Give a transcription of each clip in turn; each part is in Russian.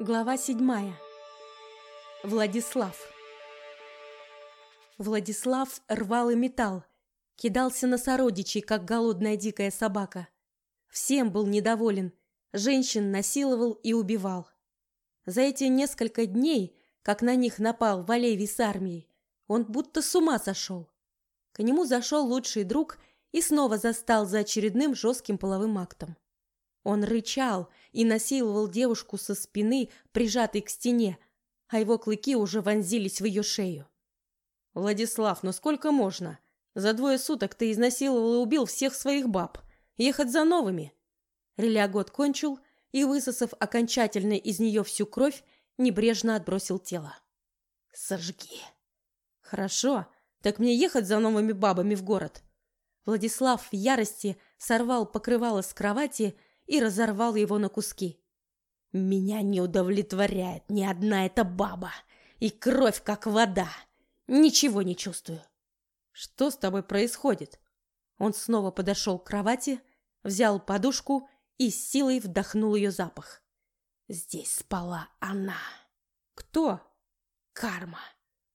Глава седьмая. Владислав. Владислав рвал и металл, кидался на сородичей, как голодная дикая собака. Всем был недоволен, женщин насиловал и убивал. За эти несколько дней, как на них напал Валевий с армией, он будто с ума сошел. К нему зашел лучший друг и снова застал за очередным жестким половым актом. Он рычал и насиловал девушку со спины, прижатой к стене, а его клыки уже вонзились в ее шею. «Владислав, ну сколько можно? За двое суток ты изнасиловал и убил всех своих баб. Ехать за новыми!» Релиагот кончил и, высосав окончательно из нее всю кровь, небрежно отбросил тело. «Сожги!» «Хорошо, так мне ехать за новыми бабами в город?» Владислав в ярости сорвал покрывало с кровати и разорвал его на куски. «Меня не удовлетворяет ни одна эта баба, и кровь как вода. Ничего не чувствую». «Что с тобой происходит?» Он снова подошел к кровати, взял подушку и с силой вдохнул ее запах. Здесь спала она. «Кто?» «Карма».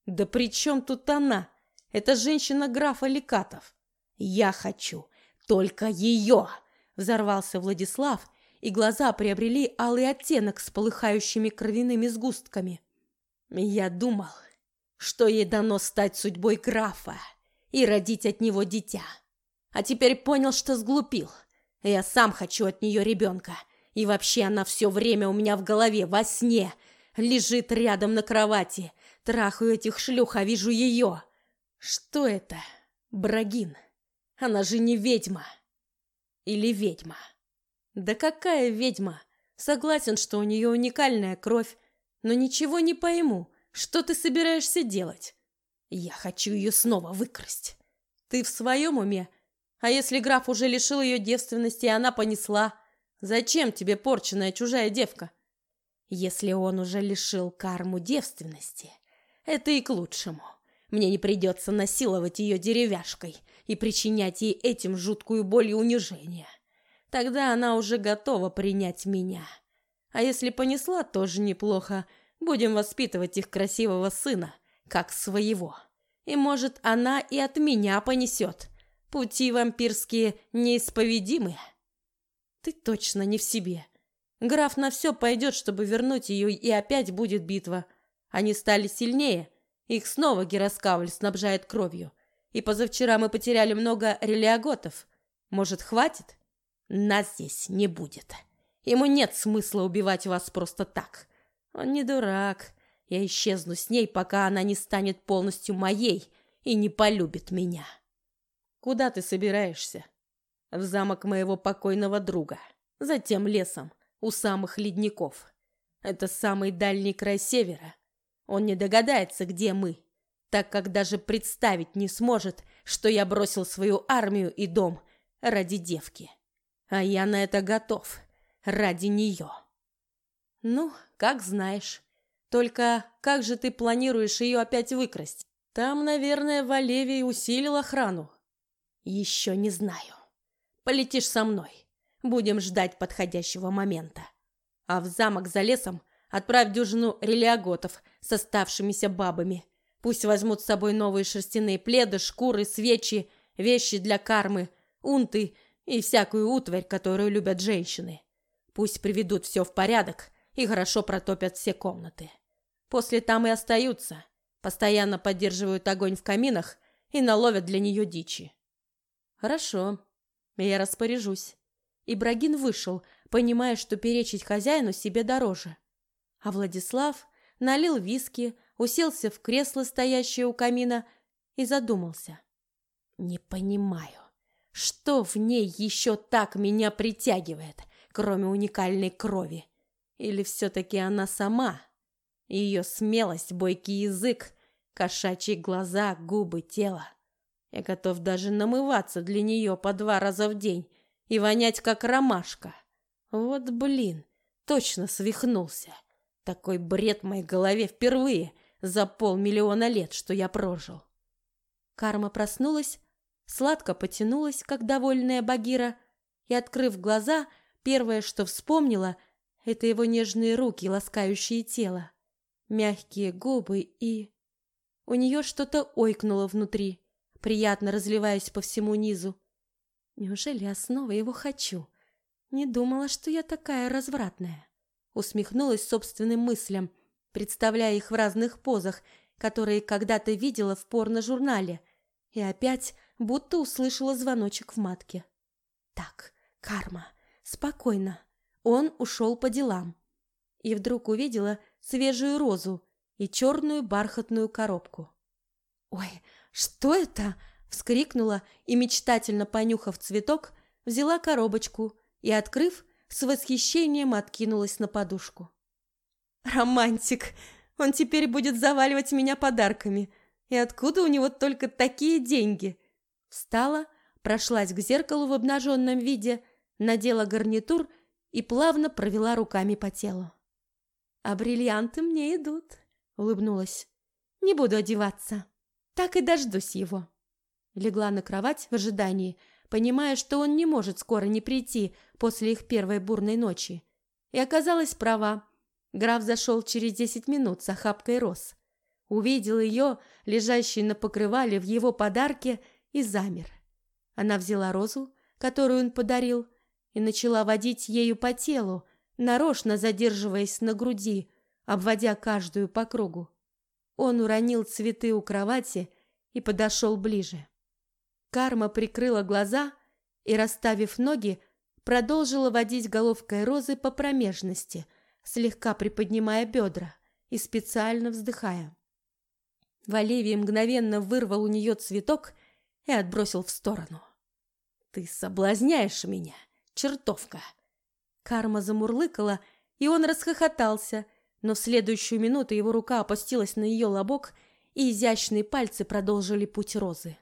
«Да при чем тут она? Это женщина графа Лекатов. Я хочу только ее!» Взорвался Владислав, и глаза приобрели алый оттенок с полыхающими кровяными сгустками. Я думал, что ей дано стать судьбой графа и родить от него дитя. А теперь понял, что сглупил. Я сам хочу от нее ребенка. И вообще она все время у меня в голове, во сне. Лежит рядом на кровати. Трахаю этих шлюх, а вижу ее. Что это? Брагин. Она же не ведьма. Или ведьма? Да какая ведьма? Согласен, что у нее уникальная кровь, но ничего не пойму. Что ты собираешься делать? Я хочу ее снова выкрасть. Ты в своем уме? А если граф уже лишил ее девственности, и она понесла? Зачем тебе порченная чужая девка? Если он уже лишил карму девственности, это и к лучшему. Мне не придется насиловать ее деревяшкой и причинять ей этим жуткую боль и унижение. Тогда она уже готова принять меня. А если понесла, тоже неплохо. Будем воспитывать их красивого сына, как своего. И, может, она и от меня понесет. Пути вампирские неисповедимы. Ты точно не в себе. Граф на все пойдет, чтобы вернуть ее, и опять будет битва. Они стали сильнее. Их снова Гераскавль снабжает кровью. И позавчера мы потеряли много релиаготов. Может, хватит? Нас здесь не будет. Ему нет смысла убивать вас просто так. Он не дурак. Я исчезну с ней, пока она не станет полностью моей и не полюбит меня. Куда ты собираешься? В замок моего покойного друга. Затем лесом, у самых ледников. Это самый дальний край севера. Он не догадается, где мы так как даже представить не сможет, что я бросил свою армию и дом ради девки. А я на это готов, ради нее. Ну, как знаешь. Только как же ты планируешь ее опять выкрасть? Там, наверное, Валевий усилил охрану. Еще не знаю. Полетишь со мной. Будем ждать подходящего момента. А в замок за лесом отправь дюжину релиаготов с оставшимися бабами – Пусть возьмут с собой новые шерстяные пледы, шкуры, свечи, вещи для кармы, унты и всякую утварь, которую любят женщины. Пусть приведут все в порядок и хорошо протопят все комнаты. После там и остаются, постоянно поддерживают огонь в каминах и наловят для нее дичи. Хорошо, я распоряжусь. Ибрагин вышел, понимая, что перечить хозяину себе дороже. А Владислав налил виски, уселся в кресло, стоящее у камина, и задумался. «Не понимаю, что в ней еще так меня притягивает, кроме уникальной крови? Или все-таки она сама? Ее смелость, бойкий язык, кошачьи глаза, губы, тело. Я готов даже намываться для нее по два раза в день и вонять, как ромашка. Вот блин, точно свихнулся. Такой бред в моей голове впервые — за полмиллиона лет, что я прожил. Карма проснулась, сладко потянулась, как довольная Багира, и, открыв глаза, первое, что вспомнила, Это его нежные руки, ласкающие тело, мягкие губы и... У нее что-то ойкнуло внутри, приятно разливаясь по всему низу. Неужели я снова его хочу? Не думала, что я такая развратная. Усмехнулась собственным мыслям, представляя их в разных позах, которые когда-то видела в порно-журнале, и опять будто услышала звоночек в матке. Так, карма, спокойно. Он ушел по делам. И вдруг увидела свежую розу и черную бархатную коробку. «Ой, что это?» – вскрикнула и, мечтательно понюхав цветок, взяла коробочку и, открыв, с восхищением откинулась на подушку. «Романтик! Он теперь будет заваливать меня подарками. И откуда у него только такие деньги?» Встала, прошлась к зеркалу в обнаженном виде, надела гарнитур и плавно провела руками по телу. «А бриллианты мне идут», — улыбнулась. «Не буду одеваться. Так и дождусь его». Легла на кровать в ожидании, понимая, что он не может скоро не прийти после их первой бурной ночи. И оказалась права. Граф зашел через десять минут с охапкой роз. Увидел ее, лежащей на покрывале в его подарке, и замер. Она взяла розу, которую он подарил, и начала водить ею по телу, нарочно задерживаясь на груди, обводя каждую по кругу. Он уронил цветы у кровати и подошел ближе. Карма прикрыла глаза и, расставив ноги, продолжила водить головкой розы по промежности, слегка приподнимая бедра и специально вздыхая. Валевий мгновенно вырвал у нее цветок и отбросил в сторону. «Ты соблазняешь меня, чертовка!» Карма замурлыкала, и он расхохотался, но в следующую минуту его рука опустилась на ее лобок, и изящные пальцы продолжили путь розы.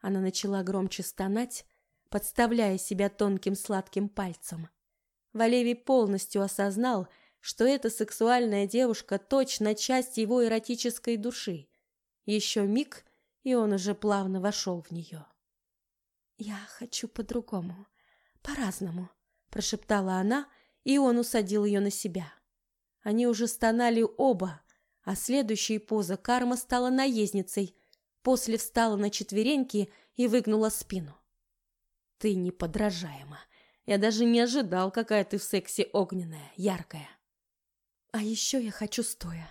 Она начала громче стонать, подставляя себя тонким сладким пальцем. Валевий полностью осознал, что эта сексуальная девушка точно часть его эротической души. Еще миг, и он уже плавно вошел в нее. «Я хочу по-другому, по-разному», — прошептала она, и он усадил ее на себя. Они уже стонали оба, а следующей поза карма стала наездницей, после встала на четвереньки и выгнула спину. «Ты неподражаема. Я даже не ожидал, какая ты в сексе огненная, яркая». «А еще я хочу стоя».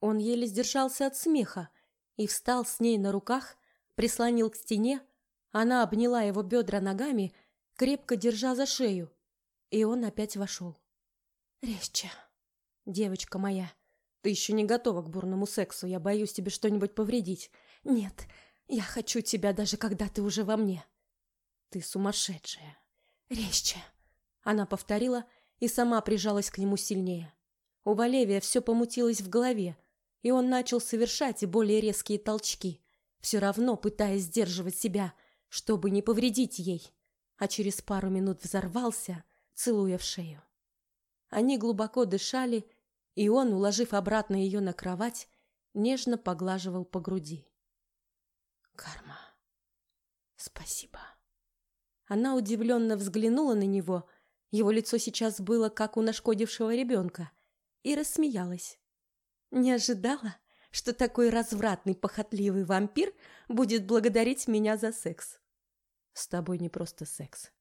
Он еле сдержался от смеха и встал с ней на руках, прислонил к стене, она обняла его бедра ногами, крепко держа за шею, и он опять вошел. «Резче, девочка моя, ты еще не готова к бурному сексу, я боюсь тебе что-нибудь повредить. Нет, я хочу тебя даже когда ты уже во мне». «Ты сумасшедшая!» «Резче!» Она повторила и сама прижалась к нему сильнее. У Валевия все помутилось в голове, и он начал совершать и более резкие толчки, все равно пытаясь сдерживать себя, чтобы не повредить ей, а через пару минут взорвался, целуя в шею. Они глубоко дышали, и он, уложив обратно ее на кровать, нежно поглаживал по груди. «Карма, спасибо». Она удивленно взглянула на него, его лицо сейчас было как у нашкодившего ребенка, и рассмеялась. Не ожидала, что такой развратный, похотливый вампир будет благодарить меня за секс. С тобой не просто секс.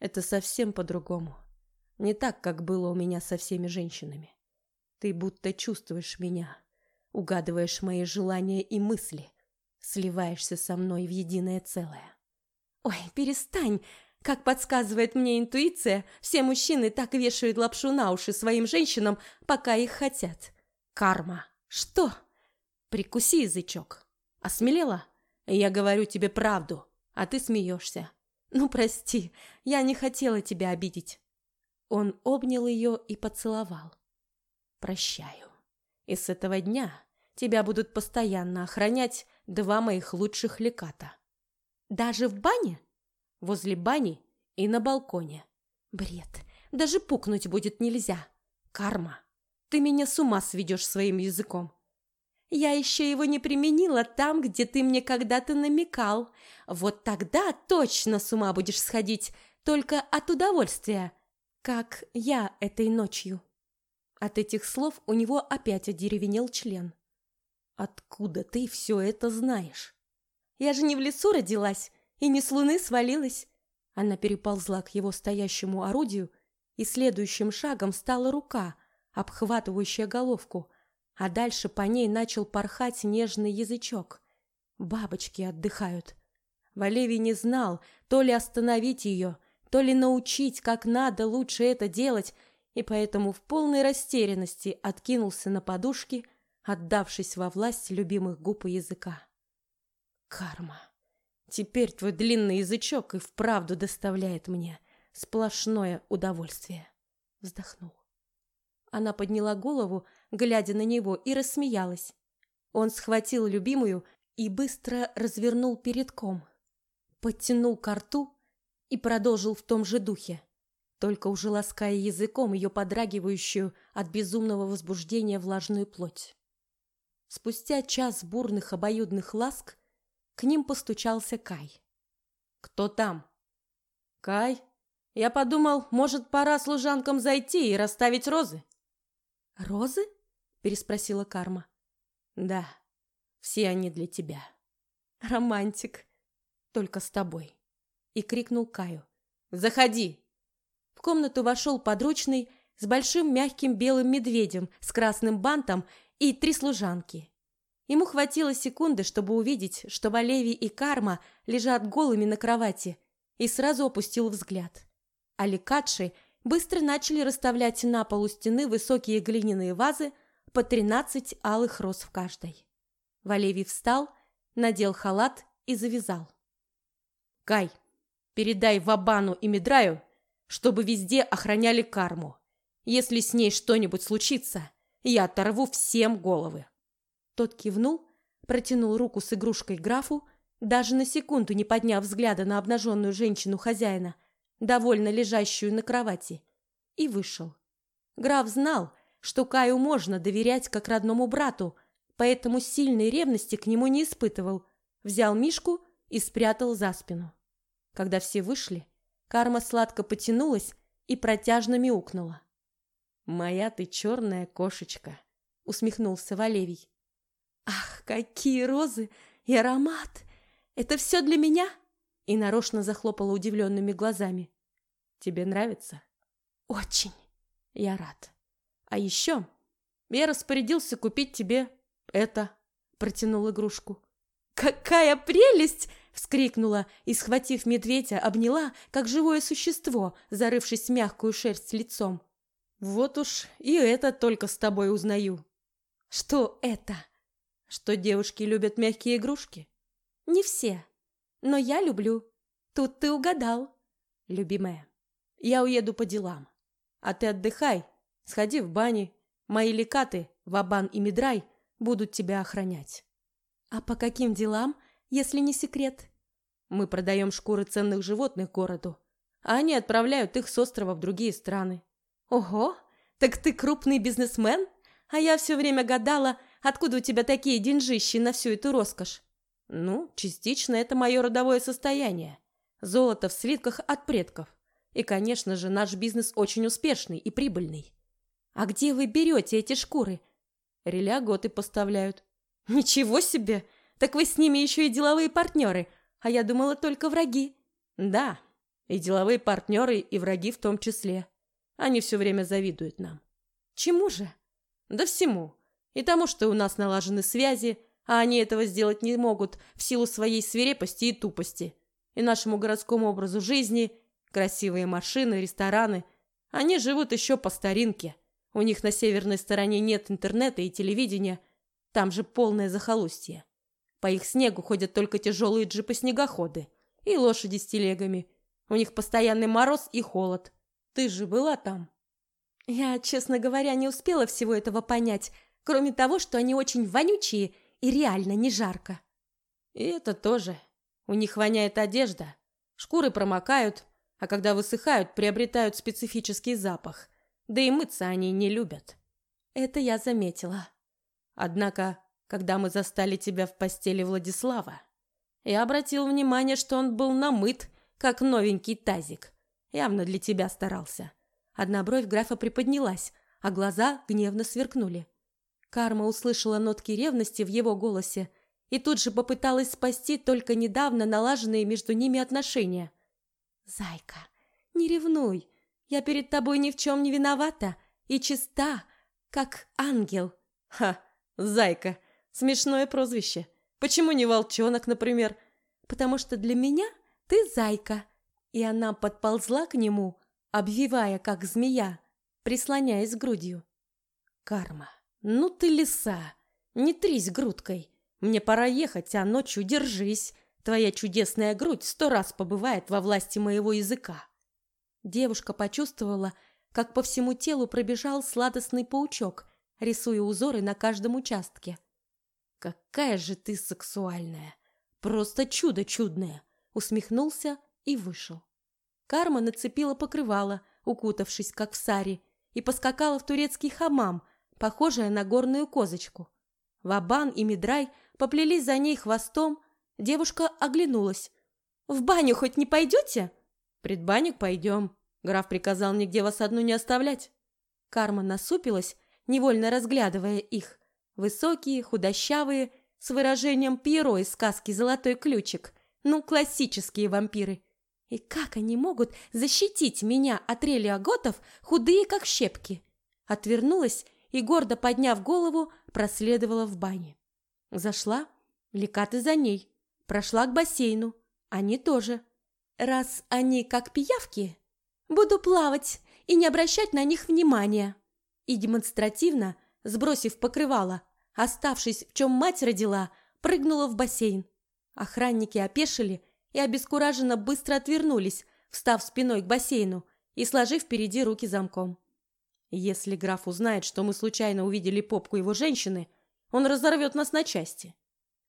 Это совсем по-другому. Не так, как было у меня со всеми женщинами. Ты будто чувствуешь меня, угадываешь мои желания и мысли, сливаешься со мной в единое целое. Ой, перестань! Как подсказывает мне интуиция, все мужчины так вешают лапшу на уши своим женщинам, пока их хотят. Карма. Что? Прикуси язычок. Осмелела? Я говорю тебе правду, а ты смеешься. Ну, прости, я не хотела тебя обидеть. Он обнял ее и поцеловал. Прощаю. И с этого дня тебя будут постоянно охранять два моих лучших леката. Даже в бане? Возле бани и на балконе. Бред. Даже пукнуть будет нельзя. Карма. Ты меня с ума сведешь своим языком. Я еще его не применила там, где ты мне когда-то намекал. Вот тогда точно с ума будешь сходить, только от удовольствия. как я этой ночью. От этих слов у него опять одеревенел член. Откуда ты все это знаешь? Я же не в лесу родилась и не с луны свалилась. Она переползла к его стоящему орудию, и следующим шагом стала рука, обхватывающая головку, а дальше по ней начал порхать нежный язычок. Бабочки отдыхают. Валевий не знал, то ли остановить ее, то ли научить, как надо лучше это делать, и поэтому в полной растерянности откинулся на подушки, отдавшись во власть любимых губ и языка. Карма. Теперь твой длинный язычок и вправду доставляет мне сплошное удовольствие. Вздохнул. Она подняла голову, глядя на него, и рассмеялась. Он схватил любимую и быстро развернул перед ком, подтянул к рту и продолжил в том же духе, только уже лаская языком ее подрагивающую от безумного возбуждения влажную плоть. Спустя час бурных обоюдных ласк к ним постучался Кай. «Кто там?» «Кай, я подумал, может, пора служанкам зайти и расставить розы». «Розы?» – переспросила Карма. «Да, все они для тебя». «Романтик. Только с тобой». И крикнул Каю. «Заходи!» В комнату вошел подручный с большим мягким белым медведем с красным бантом и три служанки. Ему хватило секунды, чтобы увидеть, что Валеви и Карма лежат голыми на кровати, и сразу опустил взгляд. Аликадши быстро начали расставлять на полу стены высокие глиняные вазы по тринадцать алых роз в каждой. Валевий встал, надел халат и завязал. «Кай, передай Вабану и Мидраю, чтобы везде охраняли карму. Если с ней что-нибудь случится, я оторву всем головы». Тот кивнул, протянул руку с игрушкой графу, даже на секунду не подняв взгляда на обнаженную женщину хозяина, довольно лежащую на кровати, и вышел. Граф знал, что Каю можно доверять как родному брату, поэтому сильной ревности к нему не испытывал, взял Мишку и спрятал за спину. Когда все вышли, Карма сладко потянулась и протяжно мяукнула. «Моя ты черная кошечка», — усмехнулся Валевий. Ах, какие розы и аромат! Это все для меня? И нарочно захлопала удивленными глазами. Тебе нравится? Очень. Я рад. А еще я распорядился купить тебе это. Протянул игрушку. Какая прелесть! вскрикнула и, схватив медведя, обняла, как живое существо, зарывшись в мягкую шерсть лицом. Вот уж и это только с тобой узнаю. Что это? Что девушки любят мягкие игрушки? Не все. Но я люблю. Тут ты угадал. Любимая, я уеду по делам. А ты отдыхай, сходи в бани. Мои лекаты, Вабан и Мидрай, будут тебя охранять. А по каким делам, если не секрет? Мы продаем шкуры ценных животных городу, а они отправляют их с острова в другие страны. Ого, так ты крупный бизнесмен? А я все время гадала, Откуда у тебя такие деньжищи на всю эту роскошь? Ну, частично это мое родовое состояние. Золото в слитках от предков. И, конечно же, наш бизнес очень успешный и прибыльный. А где вы берете эти шкуры? Реляготы поставляют. Ничего себе! Так вы с ними еще и деловые партнеры, а я думала только враги. Да, и деловые партнеры, и враги в том числе. Они все время завидуют нам. Чему же? Да всему и тому, что у нас налажены связи, а они этого сделать не могут в силу своей свирепости и тупости, и нашему городскому образу жизни, красивые машины, рестораны. Они живут еще по старинке. У них на северной стороне нет интернета и телевидения, там же полное захолустье. По их снегу ходят только тяжелые джипы-снегоходы и лошади с телегами. У них постоянный мороз и холод. Ты же была там. Я, честно говоря, не успела всего этого понять, Кроме того, что они очень вонючие и реально не жарко. И это тоже. У них воняет одежда. Шкуры промокают, а когда высыхают, приобретают специфический запах. Да и мыться они не любят. Это я заметила. Однако, когда мы застали тебя в постели Владислава, я обратил внимание, что он был намыт, как новенький тазик. Явно для тебя старался. Одна бровь графа приподнялась, а глаза гневно сверкнули. Карма услышала нотки ревности в его голосе и тут же попыталась спасти только недавно налаженные между ними отношения. «Зайка, не ревнуй. Я перед тобой ни в чем не виновата и чиста, как ангел». «Ха, зайка, смешное прозвище. Почему не волчонок, например?» «Потому что для меня ты зайка». И она подползла к нему, обвивая, как змея, прислоняясь грудью. «Карма, ну ты лиса, не трись грудкой. Мне пора ехать, а ночью держись. Твоя чудесная грудь сто раз побывает во власти моего языка». Девушка почувствовала, как по всему телу пробежал сладостный паучок, рисуя узоры на каждом участке. «Какая же ты сексуальная! Просто чудо чудное!» Усмехнулся и вышел. Карма нацепила покрывало, укутавшись, как в саре, и поскакала в турецкий хамам, похожая на горную козочку. Вабан и Мидрай поплелись за ней хвостом. Девушка оглянулась. «В баню хоть не пойдете?» «Предбанник пойдем. Граф приказал нигде вас одну не оставлять». Карма насупилась, невольно разглядывая их. Высокие, худощавые, с выражением Пьеро из сказки «Золотой ключик». Ну, классические вампиры. И как они могут защитить меня от релиаготов, худые как щепки? Отвернулась и, гордо подняв голову, проследовала в бане. Зашла, лекаты за ней, прошла к бассейну, они тоже. Раз они как пиявки, буду плавать и не обращать на них внимания. И демонстративно, сбросив покрывало, оставшись в чем мать родила, прыгнула в бассейн. Охранники опешили и обескураженно быстро отвернулись, встав спиной к бассейну и сложив впереди руки замком. Если граф узнает, что мы случайно увидели попку его женщины, он разорвет нас на части.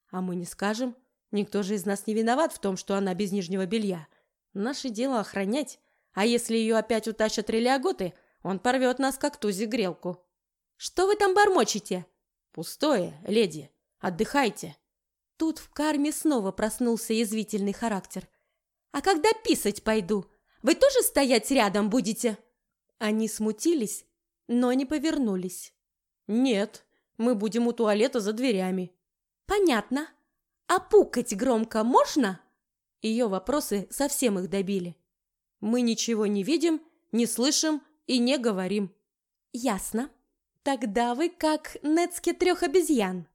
А мы не скажем. Никто же из нас не виноват в том, что она без нижнего белья. Наше дело охранять. А если ее опять утащат релиаготы, он порвет нас, как тузик грелку. Что вы там бормочете? Пустое, леди. Отдыхайте. Тут в карме снова проснулся язвительный характер. «А когда писать пойду, вы тоже стоять рядом будете?» Они смутились, но не повернулись. «Нет, мы будем у туалета за дверями». «Понятно. А пукать громко можно?» Ее вопросы совсем их добили. «Мы ничего не видим, не слышим и не говорим». «Ясно. Тогда вы как Нецке трех обезьян».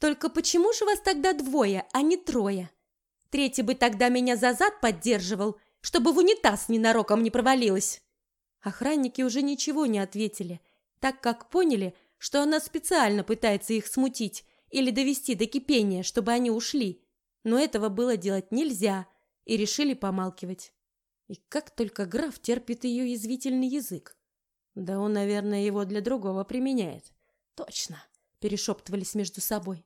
Только почему же вас тогда двое, а не трое? Третий бы тогда меня за зад поддерживал, чтобы в унитаз ненароком не провалилась. Охранники уже ничего не ответили, так как поняли, что она специально пытается их смутить или довести до кипения, чтобы они ушли. Но этого было делать нельзя, и решили помалкивать. И как только граф терпит ее язвительный язык. Да он, наверное, его для другого применяет. Точно, перешептывались между собой.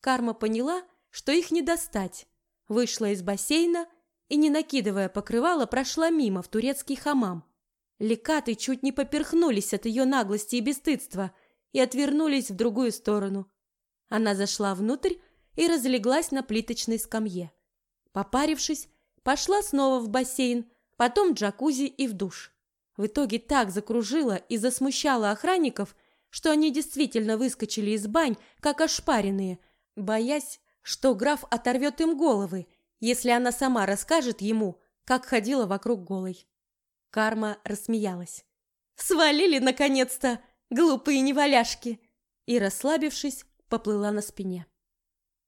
Карма поняла, что их не достать. Вышла из бассейна и, не накидывая покрывало, прошла мимо в турецкий хамам. Лекаты чуть не поперхнулись от ее наглости и бесстыдства и отвернулись в другую сторону. Она зашла внутрь и разлеглась на плиточной скамье. Попарившись, пошла снова в бассейн, потом в джакузи и в душ. В итоге так закружила и засмущала охранников, что они действительно выскочили из бань, как ошпаренные – боясь, что граф оторвет им головы, если она сама расскажет ему, как ходила вокруг голой. Карма рассмеялась. «Свалили, наконец-то, глупые неваляшки!» И, расслабившись, поплыла на спине.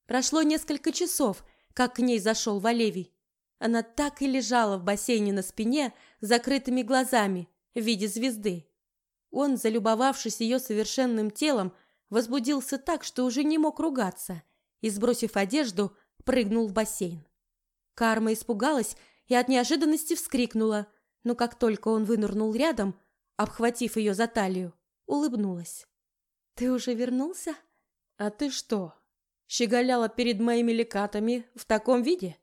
Прошло несколько часов, как к ней зашел Валевий. Она так и лежала в бассейне на спине закрытыми глазами в виде звезды. Он, залюбовавшись ее совершенным телом, возбудился так, что уже не мог ругаться, и, сбросив одежду, прыгнул в бассейн. Карма испугалась и от неожиданности вскрикнула, но как только он вынырнул рядом, обхватив ее за талию, улыбнулась. «Ты уже вернулся?» «А ты что, щеголяла перед моими лекатами в таком виде?»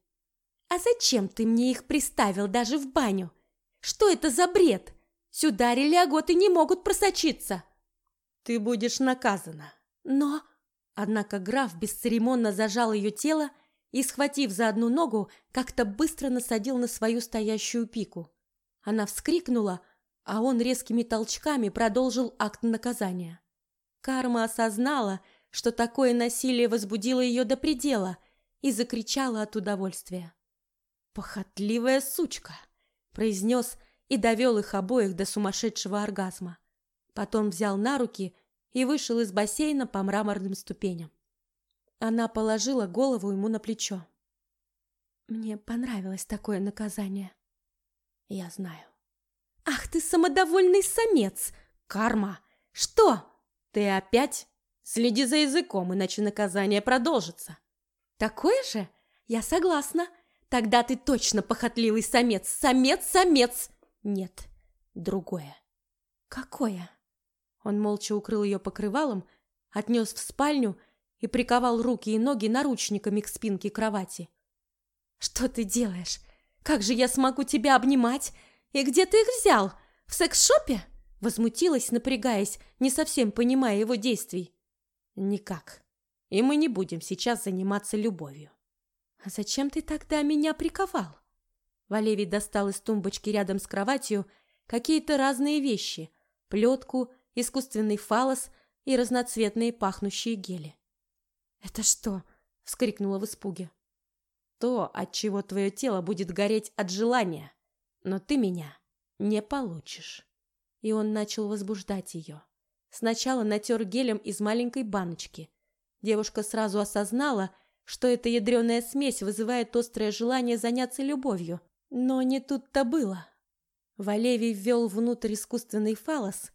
«А зачем ты мне их приставил даже в баню? Что это за бред? Сюда релиаготы не могут просочиться!» Ты будешь наказана. Но... Однако граф бесцеремонно зажал ее тело и, схватив за одну ногу, как-то быстро насадил на свою стоящую пику. Она вскрикнула, а он резкими толчками продолжил акт наказания. Карма осознала, что такое насилие возбудило ее до предела и закричала от удовольствия. «Похотливая сучка!» – произнес и довел их обоих до сумасшедшего оргазма. Потом взял на руки и вышел из бассейна по мраморным ступеням. Она положила голову ему на плечо. «Мне понравилось такое наказание». «Я знаю». «Ах ты самодовольный самец! Карма! Что? Ты опять? Следи за языком, иначе наказание продолжится». «Такое же? Я согласна. Тогда ты точно похотливый самец. Самец, самец!» «Нет, другое». «Какое?» Он молча укрыл ее покрывалом, отнес в спальню и приковал руки и ноги наручниками к спинке кровати. «Что ты делаешь? Как же я смогу тебя обнимать? И где ты их взял? В секс-шопе?» Возмутилась, напрягаясь, не совсем понимая его действий. «Никак. И мы не будем сейчас заниматься любовью». «А зачем ты тогда меня приковал?» Валевий достал из тумбочки рядом с кроватью какие-то разные вещи. Плетку, искусственный фалос и разноцветные пахнущие гели. «Это что?» — вскрикнула в испуге. «То, от чего твое тело будет гореть от желания, но ты меня не получишь». И он начал возбуждать ее. Сначала натер гелем из маленькой баночки. Девушка сразу осознала, что эта ядреная смесь вызывает острое желание заняться любовью. Но не тут-то было. Валевий ввел внутрь искусственный фалос,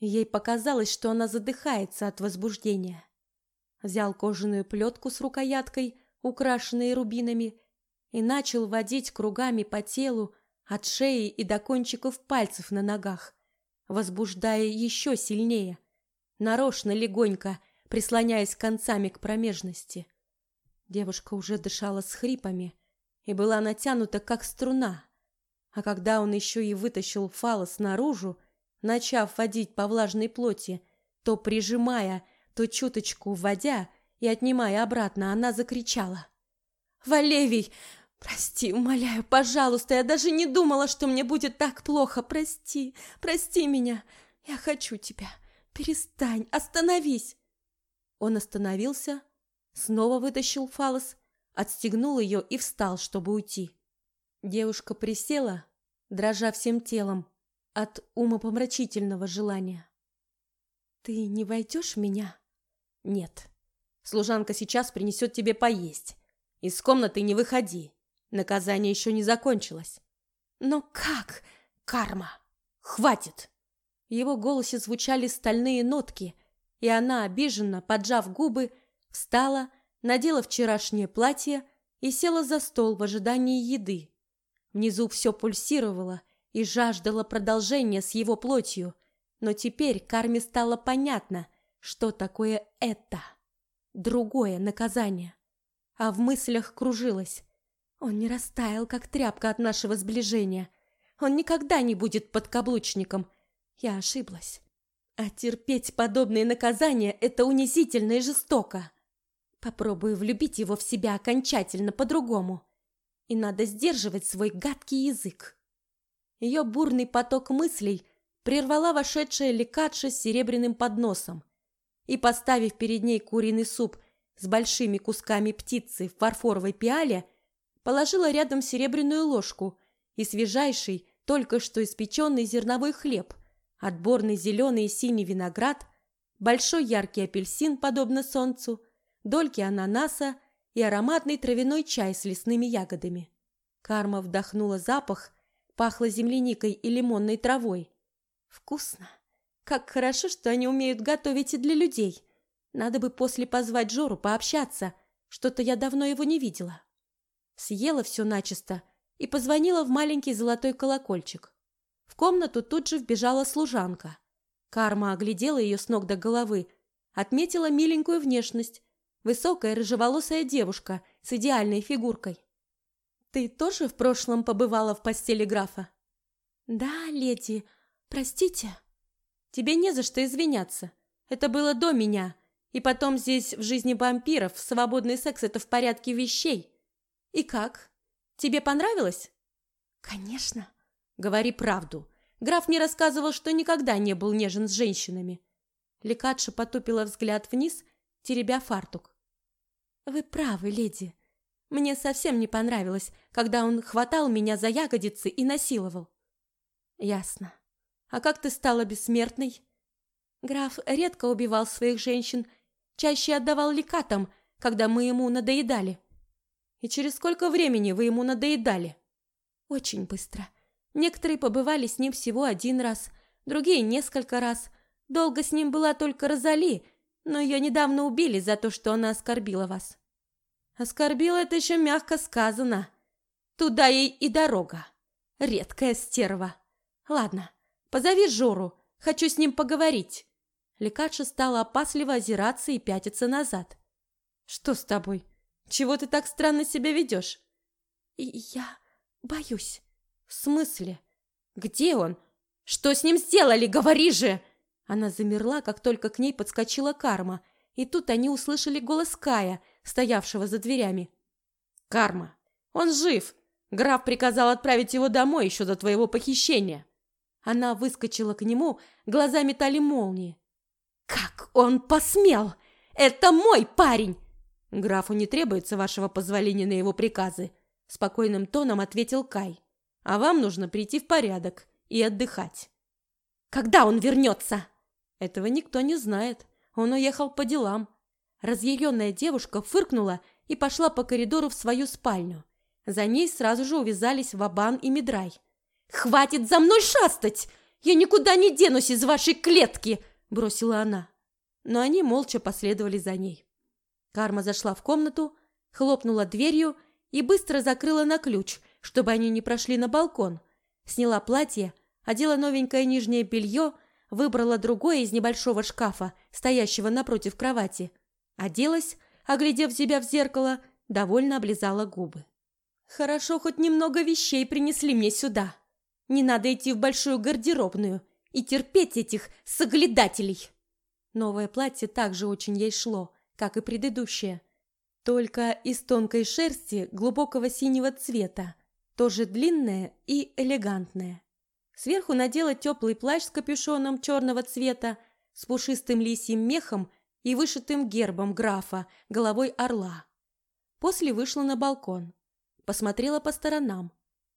ей показалось, что она задыхается от возбуждения. Взял кожаную плетку с рукояткой, украшенной рубинами, и начал водить кругами по телу, от шеи и до кончиков пальцев на ногах, возбуждая еще сильнее, нарочно легонько прислоняясь концами к промежности. Девушка уже дышала с хрипами и была натянута, как струна. А когда он еще и вытащил фалос наружу, начав водить по влажной плоти, то прижимая, то чуточку вводя и отнимая обратно, она закричала. «Валевий, прости, умоляю, пожалуйста, я даже не думала, что мне будет так плохо. Прости, прости меня. Я хочу тебя. Перестань, остановись!» Он остановился, снова вытащил фалос, отстегнул ее и встал, чтобы уйти. Девушка присела, дрожа всем телом от умопомрачительного желания. «Ты не войдешь в меня?» «Нет. Служанка сейчас принесет тебе поесть. Из комнаты не выходи. Наказание еще не закончилось». «Но как? Карма! Хватит!» В его голосе звучали стальные нотки, и она, обиженно, поджав губы, встала, надела вчерашнее платье и села за стол в ожидании еды. Внизу все пульсировало и жаждало продолжения с его плотью, но теперь Карме стало понятно, что такое это. Другое наказание. А в мыслях кружилось. Он не растаял, как тряпка от нашего сближения. Он никогда не будет подкаблучником. Я ошиблась. А терпеть подобные наказания – это унизительно и жестоко. Попробую влюбить его в себя окончательно по-другому. И надо сдерживать свой гадкий язык. Ее бурный поток мыслей прервала вошедшая лекатша с серебряным подносом и, поставив перед ней куриный суп с большими кусками птицы в фарфоровой пиале, положила рядом серебряную ложку и свежайший, только что испеченный зерновой хлеб – отборный зеленый и синий виноград, большой яркий апельсин, подобно солнцу, дольки ананаса и ароматный травяной чай с лесными ягодами. Карма вдохнула запах, пахло земляникой и лимонной травой. Вкусно! Как хорошо, что они умеют готовить и для людей. Надо бы после позвать Жору пообщаться, что-то я давно его не видела. Съела все начисто и позвонила в маленький золотой колокольчик. В комнату тут же вбежала служанка. Карма оглядела ее с ног до головы, отметила миленькую внешность, высокая рыжеволосая девушка с идеальной фигуркой. «Ты тоже в прошлом побывала в постели графа?» «Да, леди. Простите». «Тебе не за что извиняться. Это было до меня. И потом здесь, в жизни вампиров, свободный секс – это в порядке вещей. И как? Тебе понравилось?» «Конечно». Говори правду. Граф мне рассказывал, что никогда не был нежен с женщинами. Лекатша потупила взгляд вниз, теребя фартук. «Вы правы, леди. Мне совсем не понравилось, когда он хватал меня за ягодицы и насиловал». «Ясно. А как ты стала бессмертной?» Граф редко убивал своих женщин, чаще отдавал лекатам, когда мы ему надоедали. И через сколько времени вы ему надоедали? Очень быстро. Некоторые побывали с ним всего один раз, другие несколько раз. Долго с ним была только Розали, но ее недавно убили за то, что она оскорбила вас. Оскорбила это еще мягко сказано. Туда ей и дорога. Редкая стерва. Ладно, позови Жору, хочу с ним поговорить. Лекарша стала опасливо озираться и пятиться назад. Что с тобой? Чего ты так странно себя ведешь? Я боюсь. В смысле? Где он? Что с ним сделали? Говори же! Она замерла, как только к ней подскочила карма, и тут они услышали голос Кая, стоявшего за дверями. «Карма! Он жив! Граф приказал отправить его домой еще до твоего похищения!» Она выскочила к нему, глаза метали молнии. «Как он посмел! Это мой парень! «Графу не требуется вашего позволения на его приказы», – спокойным тоном ответил Кай. «А вам нужно прийти в порядок и отдыхать». «Когда он вернется?» «Этого никто не знает. Он уехал по делам». Разъяренная девушка фыркнула и пошла по коридору в свою спальню. За ней сразу же увязались Вабан и Мидрай. «Хватит за мной шастать! Я никуда не денусь из вашей клетки!» – бросила она. Но они молча последовали за ней. Карма зашла в комнату, хлопнула дверью и быстро закрыла на ключ, чтобы они не прошли на балкон. Сняла платье, одела новенькое нижнее белье, выбрала другое из небольшого шкафа, стоящего напротив кровати. Оделась, оглядев себя в зеркало, довольно облизала губы. «Хорошо, хоть немного вещей принесли мне сюда. Не надо идти в большую гардеробную и терпеть этих соглядателей». Новое платье также очень ей шло – как и предыдущее, только из тонкой шерсти глубокого синего цвета, тоже длинное и элегантное. Сверху надела теплый плащ с капюшоном черного цвета, с пушистым лисьим мехом и вышитым гербом графа, головой орла. После вышла на балкон. Посмотрела по сторонам.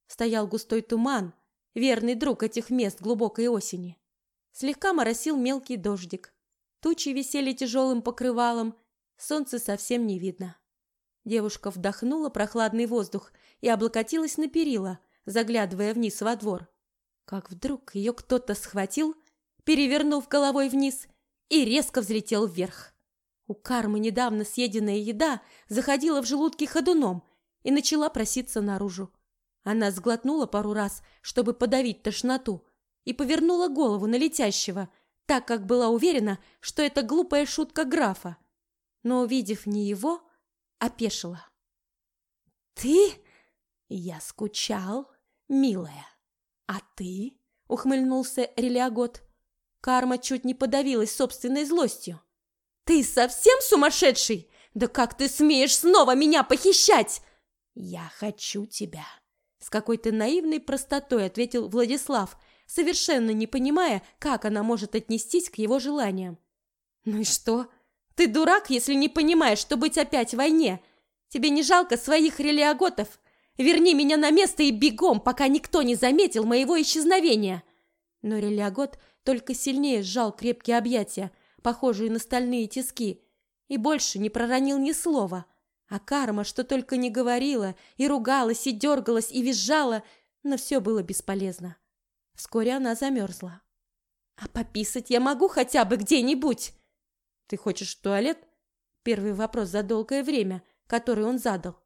Стоял густой туман, верный друг этих мест глубокой осени. Слегка моросил мелкий дождик. Тучи висели тяжелым покрывалом, Солнца совсем не видно. Девушка вдохнула прохладный воздух и облокотилась на перила, заглядывая вниз во двор. Как вдруг ее кто-то схватил, перевернув головой вниз, и резко взлетел вверх. У Кармы недавно съеденная еда заходила в желудке ходуном и начала проситься наружу. Она сглотнула пару раз, чтобы подавить тошноту, и повернула голову на летящего, так как была уверена, что это глупая шутка графа но, увидев не его, опешила. «Ты? Я скучал, милая. А ты?» — ухмыльнулся Релиагот. Карма чуть не подавилась собственной злостью. «Ты совсем сумасшедший? Да как ты смеешь снова меня похищать?» «Я хочу тебя», — с какой-то наивной простотой ответил Владислав, совершенно не понимая, как она может отнестись к его желаниям. «Ну и что?» Ты дурак, если не понимаешь, что быть опять в войне. Тебе не жалко своих релиаготов? Верни меня на место и бегом, пока никто не заметил моего исчезновения. Но релиагот только сильнее сжал крепкие объятия, похожие на стальные тиски, и больше не проронил ни слова. А карма, что только не говорила, и ругалась, и дергалась, и визжала, но все было бесполезно. Вскоре она замерзла. «А пописать я могу хотя бы где-нибудь?» «Ты хочешь в туалет?» Первый вопрос за долгое время, который он задал.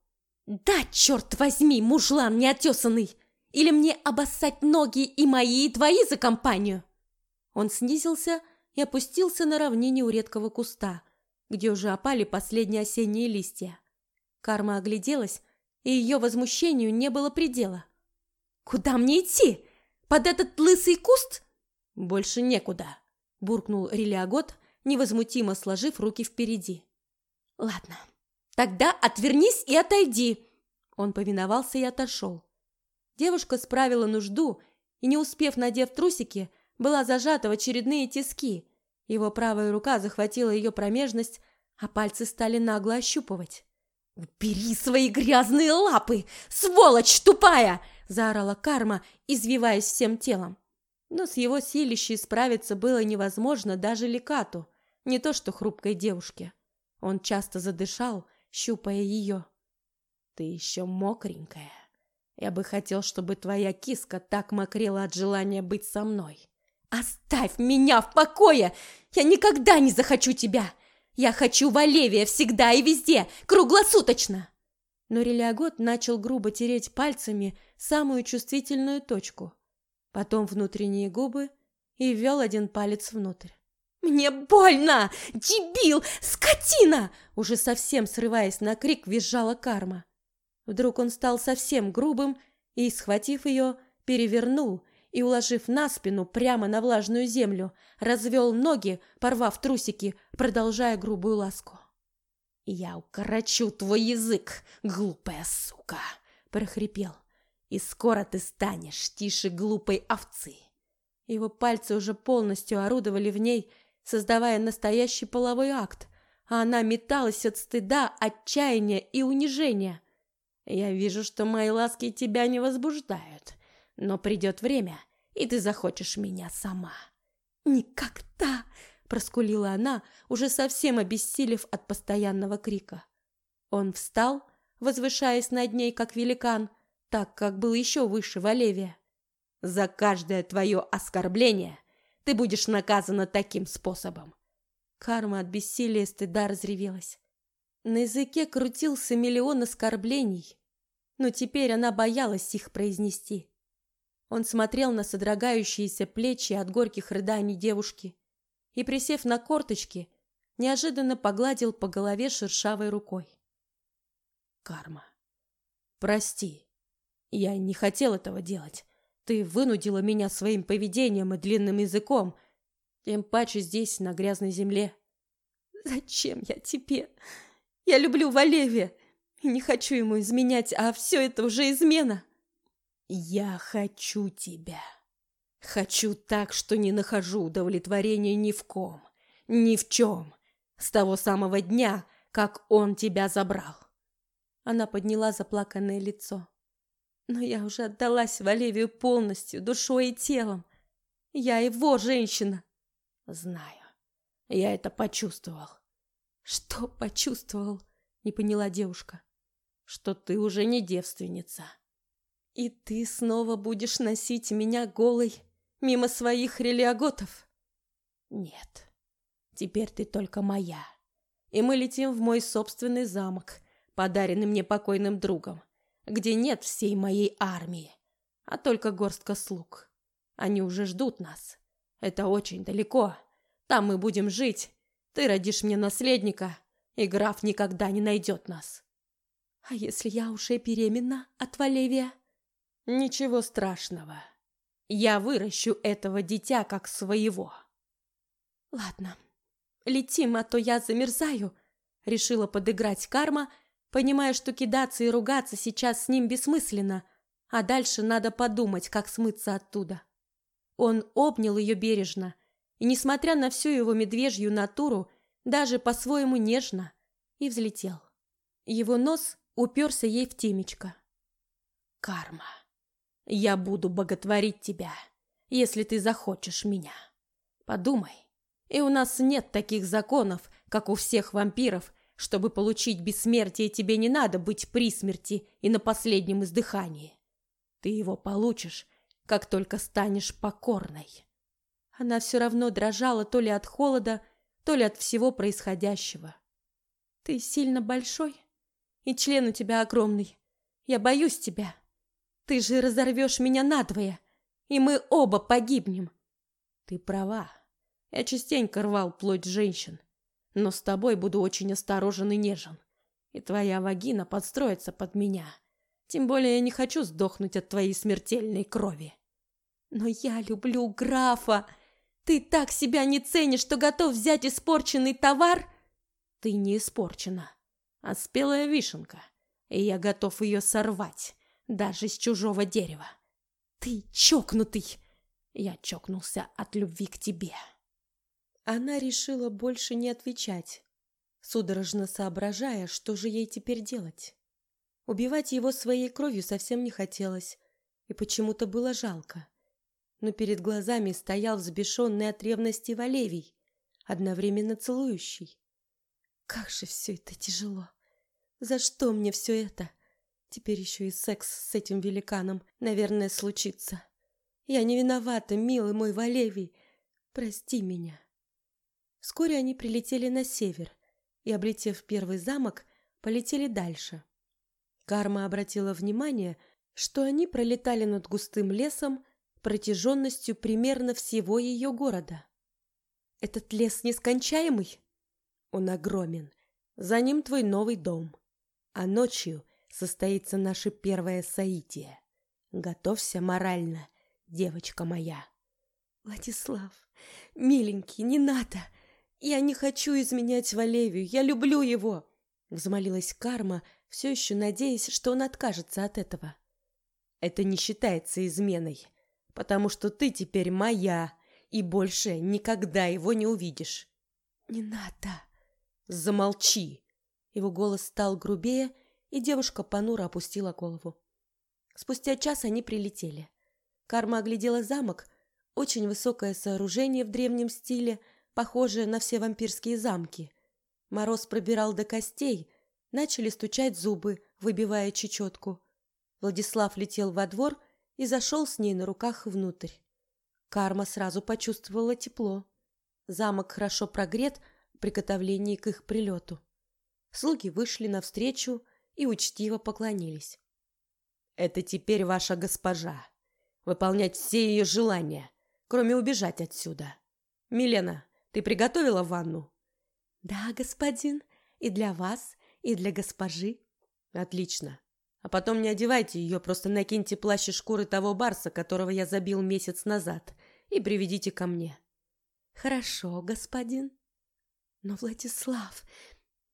«Да, черт возьми, мужлан неотесанный! Или мне обоссать ноги и мои, и твои за компанию?» Он снизился и опустился на равнине у редкого куста, где уже опали последние осенние листья. Карма огляделась, и ее возмущению не было предела. «Куда мне идти? Под этот лысый куст?» «Больше некуда», — буркнул Релиагот, невозмутимо сложив руки впереди. «Ладно, тогда отвернись и отойди!» Он повиновался и отошел. Девушка справила нужду и, не успев надев трусики, была зажата в очередные тиски. Его правая рука захватила ее промежность, а пальцы стали нагло ощупывать. «Убери свои грязные лапы, сволочь тупая!» – заорала Карма, извиваясь всем телом. Но с его силищей справиться было невозможно даже Лекату, не то что хрупкой девушке. Он часто задышал, щупая ее. «Ты еще мокренькая. Я бы хотел, чтобы твоя киска так мокрела от желания быть со мной». «Оставь меня в покое! Я никогда не захочу тебя! Я хочу Валевия всегда и везде, круглосуточно!» Но Релиагот начал грубо тереть пальцами самую чувствительную точку, потом внутренние губы и ввел один палец внутрь. «Мне больно! Дебил! Скотина!» Уже совсем срываясь на крик, визжала карма. Вдруг он стал совсем грубым и, схватив ее, перевернул и, уложив на спину прямо на влажную землю, развел ноги, порвав трусики, продолжая грубую ласку. «Я укорочу твой язык, глупая сука!» – прохрипел. «И скоро ты станешь тише глупой овцы!» Его пальцы уже полностью орудовали в ней, создавая настоящий половой акт, а она металась от стыда, отчаяния и унижения. «Я вижу, что мои ласки тебя не возбуждают, но придет время, и ты захочешь меня сама». «Никогда!» – проскулила она, уже совсем обессилев от постоянного крика. Он встал, возвышаясь над ней, как великан, так как был еще выше Валевия. «За каждое твое оскорбление ты будешь наказана таким способом». Карма от бессилия стыда разревелась. На языке крутился миллион оскорблений, но теперь она боялась их произнести. Он смотрел на содрогающиеся плечи от горьких рыданий девушки и, присев на корточки, неожиданно погладил по голове шершавой рукой. «Карма, прости, я не хотел этого делать. Ты вынудила меня своим поведением и длинным языком, тем паче здесь, на грязной земле». «Зачем я тебе? Я люблю Валевия и не хочу ему изменять, а все это уже измена». Я хочу тебя. Хочу так, что не нахожу удовлетворения ни в ком, ни в чем. С того самого дня, как он тебя забрал. Она подняла заплаканное лицо. Но я уже отдалась Валевию полностью, душой и телом. Я его женщина. Знаю. Я это почувствовал. Что почувствовал? Не поняла девушка. Что ты уже не девственница. «И ты снова будешь носить меня голой мимо своих релиаготов?» «Нет, теперь ты только моя, и мы летим в мой собственный замок, подаренный мне покойным другом, где нет всей моей армии, а только горстка слуг. Они уже ждут нас. Это очень далеко. Там мы будем жить. Ты родишь мне наследника, и граф никогда не найдет нас». «А если я уже беременна от Валевия?» Ничего страшного. Я выращу этого дитя как своего. Ладно, летим, а то я замерзаю. Решила подыграть карма, понимая, что кидаться и ругаться сейчас с ним бессмысленно, а дальше надо подумать, как смыться оттуда. Он обнял ее бережно, и, несмотря на всю его медвежью натуру, даже по-своему нежно, и взлетел. Его нос уперся ей в темечко. Карма. Я буду боготворить тебя, если ты захочешь меня. Подумай. И у нас нет таких законов, как у всех вампиров, чтобы получить бессмертие, тебе не надо быть при смерти и на последнем издыхании. Ты его получишь, как только станешь покорной. Она все равно дрожала то ли от холода, то ли от всего происходящего. Ты сильно большой, и член у тебя огромный. Я боюсь тебя. Ты же разорвешь меня надвое, и мы оба погибнем. Ты права. Я частенько рвал плоть женщин, но с тобой буду очень осторожен и нежен. И твоя вагина подстроится под меня. Тем более я не хочу сдохнуть от твоей смертельной крови. Но я люблю графа. Ты так себя не ценишь, что готов взять испорченный товар? Ты не испорчена, а спелая вишенка, и я готов ее сорвать даже с чужого дерева. Ты чокнутый. Я чокнулся от любви к тебе. Она решила больше не отвечать, судорожно соображая, что же ей теперь делать. Убивать его своей кровью совсем не хотелось, и почему-то было жалко. Но перед глазами стоял взбешенный от ревности Валевий, одновременно целующий. Как же все это тяжело! За что мне все это? Теперь еще и секс с этим великаном, наверное, случится. Я не виновата, милый мой Валевий. Прости меня. Вскоре они прилетели на север и, облетев первый замок, полетели дальше. Карма обратила внимание, что они пролетали над густым лесом протяженностью примерно всего ее города. Этот лес нескончаемый? Он огромен. За ним твой новый дом. А ночью состоится наше первое соитие. Готовься морально, девочка моя. Владислав, миленький, не надо. Я не хочу изменять Валевию, я люблю его. Взмолилась Карма, все еще надеясь, что он откажется от этого. Это не считается изменой, потому что ты теперь моя и больше никогда его не увидишь. Не надо. Замолчи. Его голос стал грубее, и девушка понуро опустила голову. Спустя час они прилетели. Карма оглядела замок, очень высокое сооружение в древнем стиле, похожее на все вампирские замки. Мороз пробирал до костей, начали стучать зубы, выбивая чечетку. Владислав летел во двор и зашел с ней на руках внутрь. Карма сразу почувствовала тепло. Замок хорошо прогрет в приготовлении к их прилету. Слуги вышли навстречу и учтиво поклонились. «Это теперь ваша госпожа. Выполнять все ее желания, кроме убежать отсюда. Милена, ты приготовила ванну?» «Да, господин. И для вас, и для госпожи». «Отлично. А потом не одевайте ее, просто накиньте плащ и шкуры того барса, которого я забил месяц назад, и приведите ко мне». «Хорошо, господин». «Но, Владислав,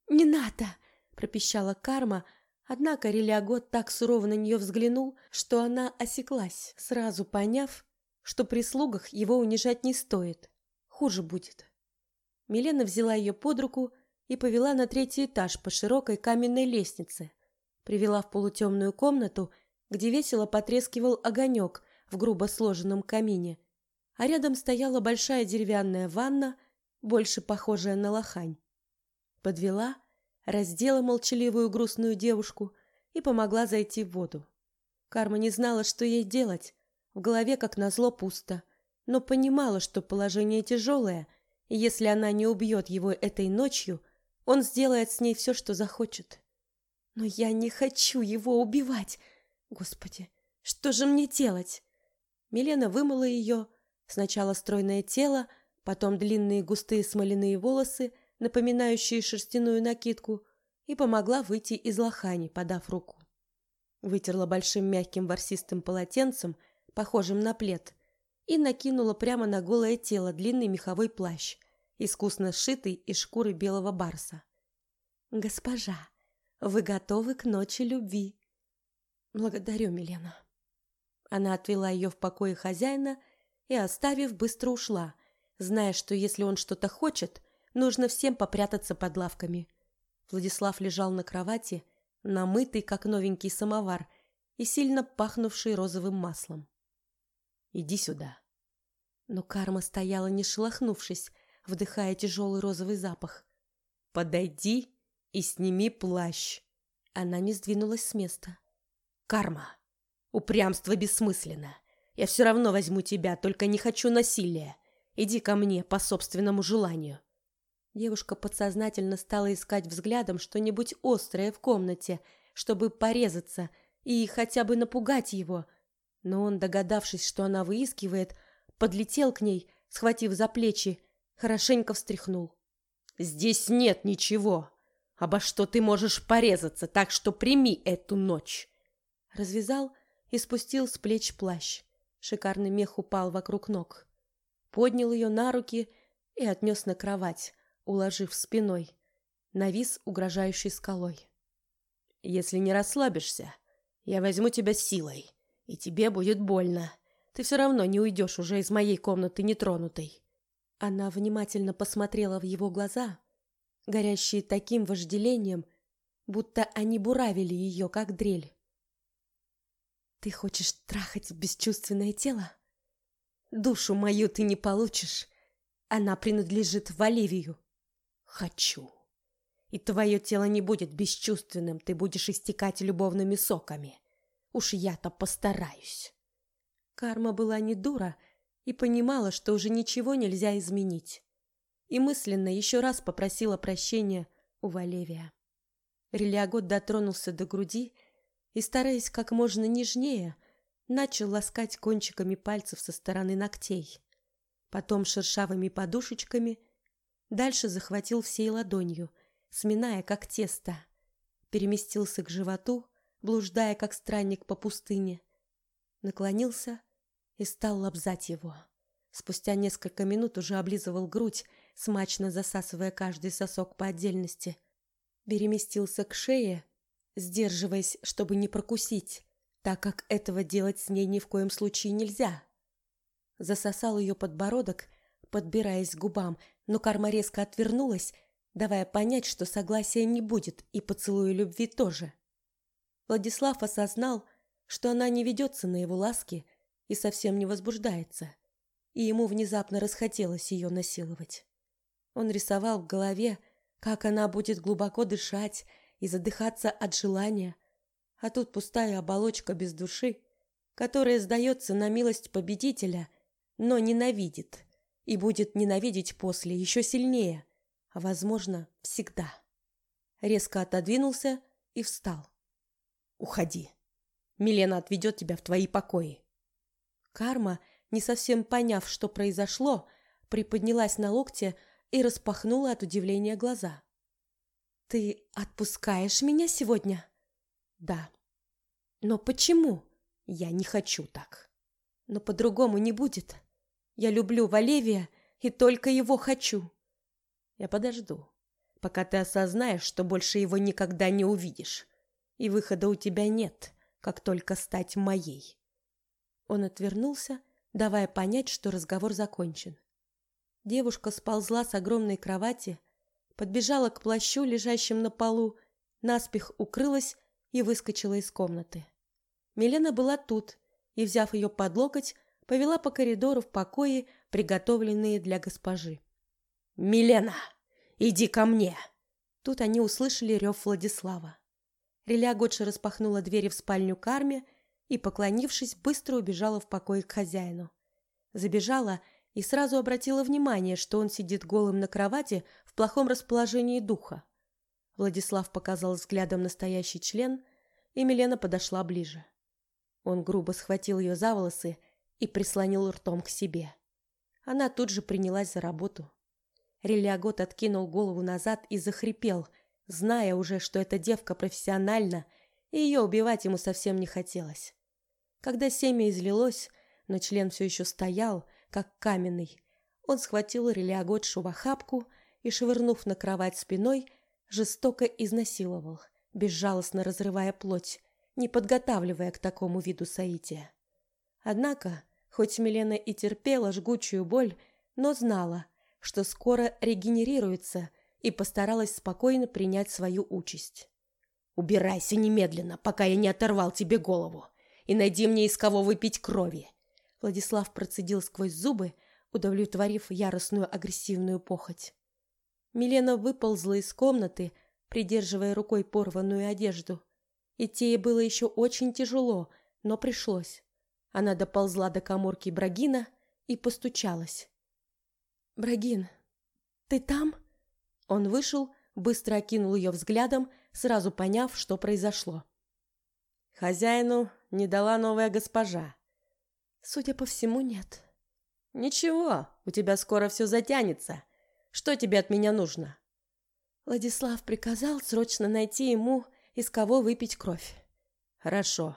не надо!» – пропищала Карма, однако Релиагот так сурово на нее взглянул, что она осеклась, сразу поняв, что при слугах его унижать не стоит. Хуже будет. Милена взяла ее под руку и повела на третий этаж по широкой каменной лестнице. Привела в полутемную комнату, где весело потрескивал огонек в грубо сложенном камине, а рядом стояла большая деревянная ванна, больше похожая на лохань. Подвела, раздела молчаливую грустную девушку и помогла зайти в воду. Карма не знала, что ей делать, в голове, как назло, пусто, но понимала, что положение тяжелое, и если она не убьет его этой ночью, он сделает с ней все, что захочет. Но я не хочу его убивать. Господи, что же мне делать? Милена вымыла ее. Сначала стройное тело, потом длинные густые смоляные волосы, напоминающие шерстяную накидку, и помогла выйти из лохани, подав руку. Вытерла большим мягким ворсистым полотенцем, похожим на плед, и накинула прямо на голое тело длинный меховой плащ, искусно сшитый из шкуры белого барса. «Госпожа, вы готовы к ночи любви?» «Благодарю, Милена». Она отвела ее в покое хозяина и, оставив, быстро ушла, зная, что если он что-то хочет, нужно всем попрятаться под лавками. Владислав лежал на кровати, намытый, как новенький самовар, и сильно пахнувший розовым маслом. «Иди сюда». Но карма стояла, не шелохнувшись, вдыхая тяжелый розовый запах. «Подойди и сними плащ». Она не сдвинулась с места. «Карма! Упрямство бессмысленно. Я все равно возьму тебя, только не хочу насилия. Иди ко мне по собственному желанию». Девушка подсознательно стала искать взглядом что-нибудь острое в комнате, чтобы порезаться и хотя бы напугать его. Но он, догадавшись, что она выискивает, подлетел к ней, схватив за плечи, хорошенько встряхнул. «Здесь нет ничего, обо что ты можешь порезаться, так что прими эту ночь!» Развязал и спустил с плеч плащ. Шикарный мех упал вокруг ног. Поднял ее на руки и отнес на кровать, уложив спиной. Навис угрожающей скалой. «Если не расслабишься, я возьму тебя силой, и тебе будет больно. Ты все равно не уйдешь уже из моей комнаты нетронутой. Она внимательно посмотрела в его глаза, горящие таким вожделением, будто они буравили ее, как дрель. «Ты хочешь трахать бесчувственное тело? Душу мою ты не получишь. Она принадлежит Валивию. Хочу. И твое тело не будет бесчувственным, ты будешь истекать любовными соками. Уж я-то постараюсь». Карма была не дура и понимала, что уже ничего нельзя изменить. И мысленно еще раз попросила прощения у Валевия. Релиагот дотронулся до груди и, стараясь как можно нежнее, начал ласкать кончиками пальцев со стороны ногтей, потом шершавыми подушечками, дальше захватил всей ладонью, сминая как тесто, переместился к животу, блуждая как странник по пустыне, наклонился и стал лобзать его. Спустя несколько минут уже облизывал грудь, смачно засасывая каждый сосок по отдельности. Переместился к шее, сдерживаясь, чтобы не прокусить, так как этого делать с ней ни в коем случае нельзя. Засосал ее подбородок, подбираясь к губам, но карма резко отвернулась, давая понять, что согласия не будет и поцелуя любви тоже. Владислав осознал, что она не ведется на его ласки и совсем не возбуждается, и ему внезапно расхотелось ее насиловать. Он рисовал в голове, как она будет глубоко дышать и задыхаться от желания, а тут пустая оболочка без души, которая сдается на милость победителя, но ненавидит и будет ненавидеть после еще сильнее, а, возможно, всегда. Резко отодвинулся и встал. «Уходи. Милена отведет тебя в твои покои». Карма, не совсем поняв, что произошло, приподнялась на локте и распахнула от удивления глаза. «Ты отпускаешь меня сегодня?» «Да». «Но почему?» «Я не хочу так». «Но по-другому не будет. Я люблю Валевия и только его хочу». «Я подожду, пока ты осознаешь, что больше его никогда не увидишь, и выхода у тебя нет, как только стать моей». Он отвернулся, давая понять, что разговор закончен. Девушка сползла с огромной кровати, подбежала к плащу, лежащему на полу, наспех укрылась и выскочила из комнаты. Милена была тут и, взяв ее под локоть, повела по коридору в покои, приготовленные для госпожи. «Милена, иди ко мне!» Тут они услышали рев Владислава. Реля Готша распахнула двери в спальню Карме и, поклонившись, быстро убежала в покой к хозяину. Забежала и сразу обратила внимание, что он сидит голым на кровати в плохом расположении духа. Владислав показал взглядом настоящий член, и Милена подошла ближе. Он грубо схватил ее за волосы и прислонил ртом к себе. Она тут же принялась за работу. Релиагот откинул голову назад и захрипел, зная уже, что эта девка профессиональна, и ее убивать ему совсем не хотелось. Когда семя излилось, но член все еще стоял, как каменный, он схватил Релиаготшу в охапку и, швырнув на кровать спиной, жестоко изнасиловал, безжалостно разрывая плоть, не подготавливая к такому виду соития. Однако, хоть Милена и терпела жгучую боль, но знала, что скоро регенерируется и постаралась спокойно принять свою участь. «Убирайся немедленно, пока я не оторвал тебе голову!» и найди мне из кого выпить крови. Владислав процедил сквозь зубы, удовлетворив яростную агрессивную похоть. Милена выползла из комнаты, придерживая рукой порванную одежду. Идти ей было еще очень тяжело, но пришлось. Она доползла до каморки Брагина и постучалась. «Брагин, ты там?» Он вышел, быстро окинул ее взглядом, сразу поняв, что произошло. Хозяину не дала новая госпожа. Судя по всему, нет. Ничего, у тебя скоро все затянется. Что тебе от меня нужно? Владислав приказал срочно найти ему, из кого выпить кровь. Хорошо.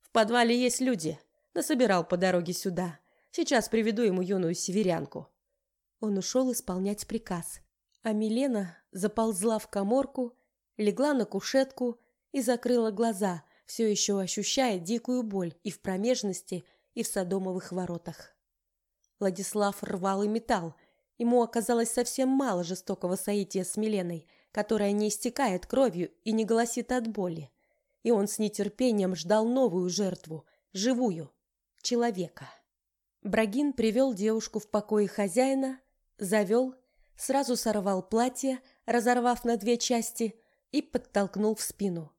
В подвале есть люди. Насобирал по дороге сюда. Сейчас приведу ему юную северянку. Он ушел исполнять приказ. А Милена заползла в коморку, легла на кушетку и закрыла глаза – все еще ощущая дикую боль и в промежности, и в Содомовых воротах. Владислав рвал и металл. Ему оказалось совсем мало жестокого соития с Миленой, которая не истекает кровью и не голосит от боли. И он с нетерпением ждал новую жертву, живую, человека. Брагин привел девушку в покое хозяина, завел, сразу сорвал платье, разорвав на две части, и подтолкнул в спину.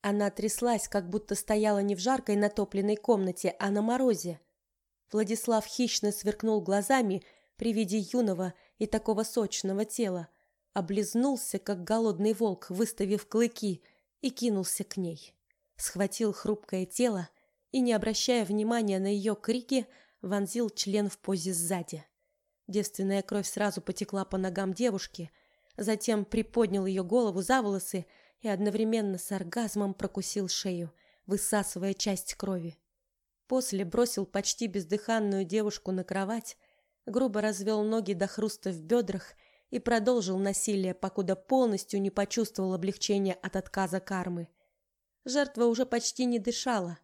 Она тряслась, как будто стояла не в жаркой натопленной комнате, а на морозе. Владислав хищно сверкнул глазами при виде юного и такого сочного тела, облизнулся, как голодный волк, выставив клыки, и кинулся к ней. Схватил хрупкое тело и, не обращая внимания на ее крики, вонзил член в позе сзади. Девственная кровь сразу потекла по ногам девушки, затем приподнял ее голову за волосы и одновременно с оргазмом прокусил шею, высасывая часть крови. После бросил почти бездыханную девушку на кровать, грубо развел ноги до хруста в бедрах и продолжил насилие, покуда полностью не почувствовал облегчения от отказа кармы. Жертва уже почти не дышала.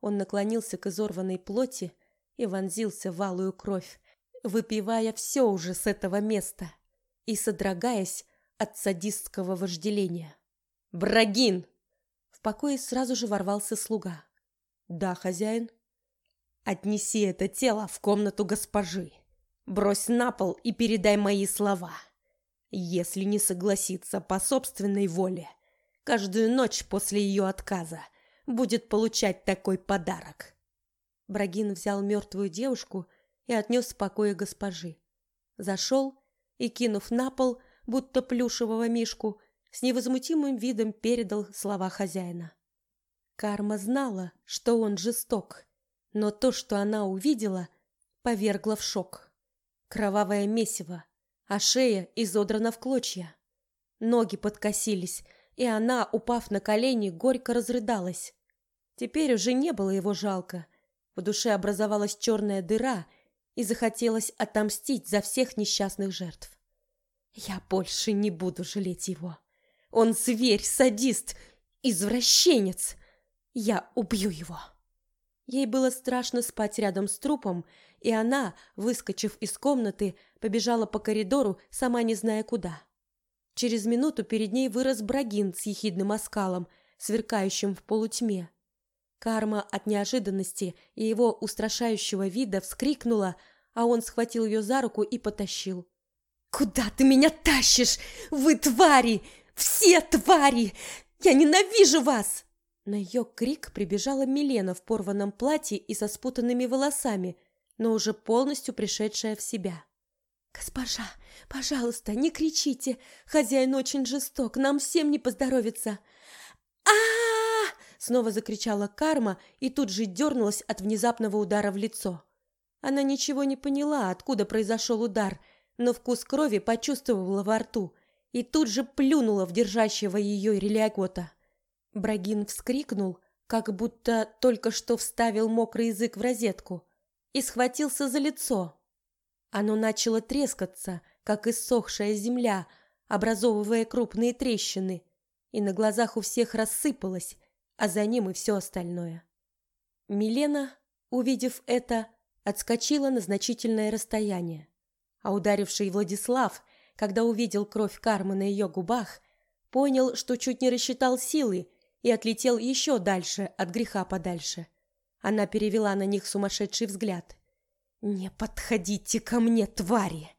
Он наклонился к изорванной плоти и вонзился в алую кровь, выпивая все уже с этого места и содрогаясь от садистского вожделения. «Брагин!» В покое сразу же ворвался слуга. «Да, хозяин?» «Отнеси это тело в комнату госпожи. Брось на пол и передай мои слова. Если не согласится по собственной воле, каждую ночь после ее отказа будет получать такой подарок». Брагин взял мертвую девушку и отнес в покое госпожи. Зашел и, кинув на пол, будто плюшевого мишку, с невозмутимым видом передал слова хозяина. Карма знала, что он жесток, но то, что она увидела, повергло в шок. Кровавое месиво, а шея изодрана в клочья. Ноги подкосились, и она, упав на колени, горько разрыдалась. Теперь уже не было его жалко. В душе образовалась черная дыра, и захотелось отомстить за всех несчастных жертв. Я больше не буду жалеть его. Он зверь, садист, извращенец. Я убью его. Ей было страшно спать рядом с трупом, и она, выскочив из комнаты, побежала по коридору, сама не зная куда. Через минуту перед ней вырос Брагин с ехидным оскалом, сверкающим в полутьме. Карма от неожиданности и его устрашающего вида вскрикнула, а он схватил ее за руку и потащил. «Куда ты меня тащишь? Вы твари! Все твари! Я ненавижу вас!» На ее крик прибежала Милена в порванном платье и со спутанными волосами, но уже полностью пришедшая в себя. «Госпожа, пожалуйста, не кричите! Хозяин очень жесток, нам всем не поздоровится!» Снова закричала Карма и тут же дернулась от внезапного удара в лицо. Она ничего не поняла, откуда произошел удар, но вкус крови почувствовала во рту и тут же плюнула в держащего ее релиагота. Брагин вскрикнул, как будто только что вставил мокрый язык в розетку, и схватился за лицо. Оно начало трескаться, как иссохшая земля, образовывая крупные трещины, и на глазах у всех рассыпалось, а за ним и все остальное. Милена, увидев это, отскочила на значительное расстояние, а ударивший Владислав, когда увидел кровь кармы на ее губах, понял, что чуть не рассчитал силы и отлетел еще дальше, от греха подальше. Она перевела на них сумасшедший взгляд. «Не подходите ко мне, твари!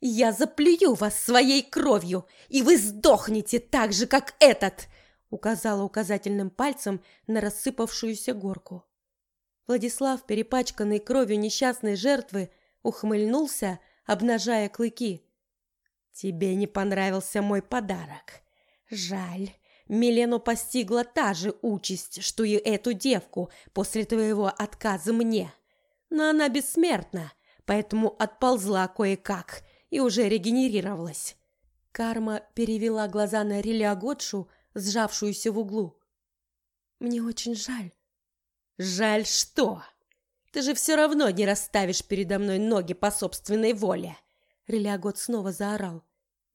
Я заплюю вас своей кровью, и вы сдохнете так же, как этот!» Указала указательным пальцем на рассыпавшуюся горку. Владислав, перепачканный кровью несчастной жертвы, ухмыльнулся, обнажая клыки. «Тебе не понравился мой подарок. Жаль, Милену постигла та же участь, что и эту девку после твоего отказа мне. Но она бессмертна, поэтому отползла кое-как и уже регенерировалась. Карма перевела глаза на Рилиаготшу, сжавшуюся в углу. «Мне очень жаль». «Жаль что? Ты же все равно не расставишь передо мной ноги по собственной воле!» Релиагот снова заорал.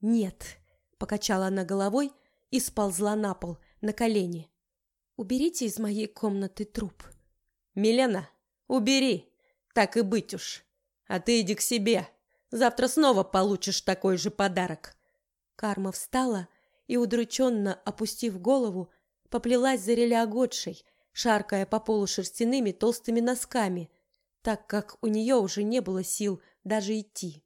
«Нет», — покачала она головой, и сползла на пол, на колени. «Уберите из моей комнаты труп». «Милена, Убери, так и быть уж. А ты иди к себе. Завтра снова получишь такой же подарок. Карма встала и, удрученно опустив голову, поплелась за релиагодшей, шаркая по полу шерстяными толстыми носками, так как у нее уже не было сил даже идти.